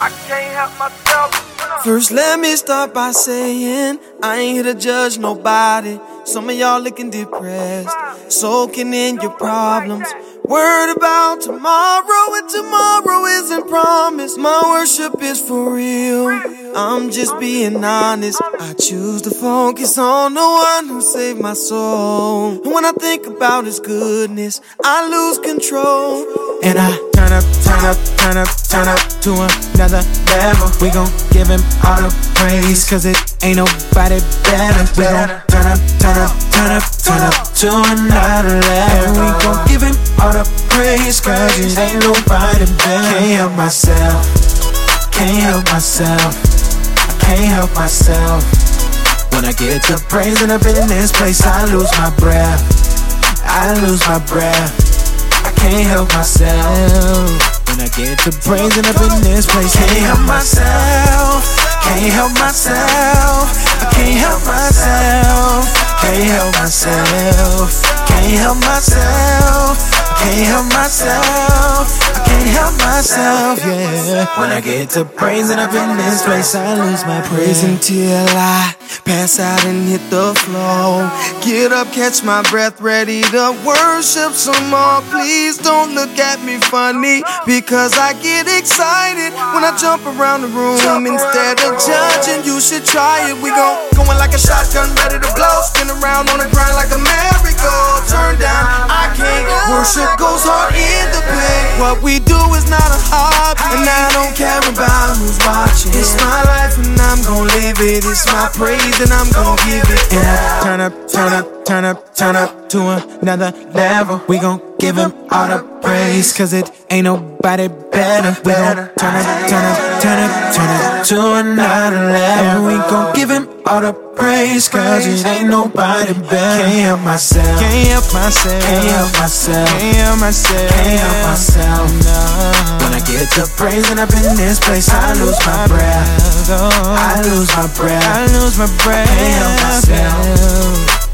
I can't help. First, let me start by saying I ain't here to judge nobody. Some of y'all looking depressed, soaking in your problems. Worried about tomorrow, and tomorrow isn't promised. My worship is for real. I'm just being honest. I choose to focus on the one who saved my soul. And when I think about his goodness, I lose control. And I turn up, turn up, turn up, turn up to another level. We gon' give him all the praise, cause it ain't nobody better. We gon' turn up, turn up, turn up, turn up to another level. And We gon' give him all the praise, cause it ain't nobody better. Can't help myself, can't help myself, I can't help myself. When I get to praising up in this place, I lose my breath, I lose my breath. Can't help myself. When I get to praising up in this place, can't help myself. Can't help myself. I can't help myself. Can't help myself. Can't help myself. Can't help myself. I can't help myself, yeah. When I get to praising up in this place, I lose my praise until I pass out and hit the floor. Get up, catch my breath, ready to worship some more. Please don't look at me funny because I get excited when I jump around the room. Instead of judging, you should try it. We gon' going like a shotgun, ready to blow. Spin around on the grind like a merry-go. What we do is not a hobby, and I don't care about who's watching. It's my life, and I'm gon' live it. It's my praise, and I'm gon' give it. And I turn up, turn up, turn up, turn up to another level. We gon' give him all the praise, cause it ain't nobody better. We gon' turn up, turn up, turn up, turn up to another level. And We gon' give him all the praise, cause it ain't nobody better. Can't help myself, can't help myself, can't help myself, can't help myself, can't help myself. No. When I get to praising up in this place, I lose my breath. I lose my breath. I lose my breath. Can't help myself.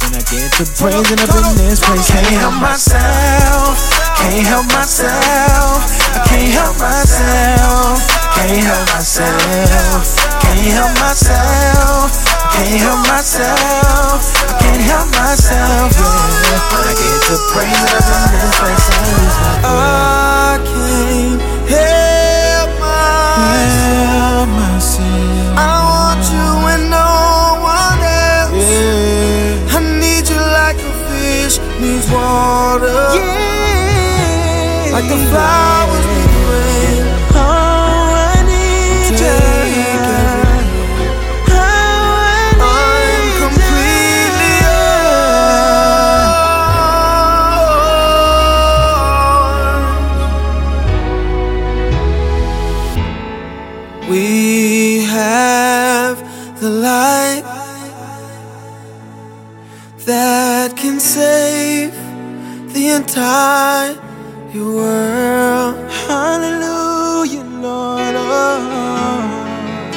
When I get to praising up in this place, can't help myself. Can't help myself. I can't help myself. Can't help myself. Can't help myself. Can't help myself. I can't help myself. Yeah. When I get to praising up in this place, I lose my. I can't help myself. I want you and no one else. I need you like a fish needs water. Like the flowers We have the light that can save the entire world. Hallelujah, Lord. Oh.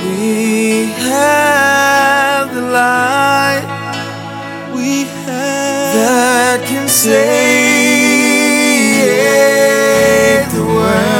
We have the light. We have that can save the world.